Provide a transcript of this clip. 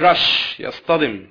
كراش يصطدم.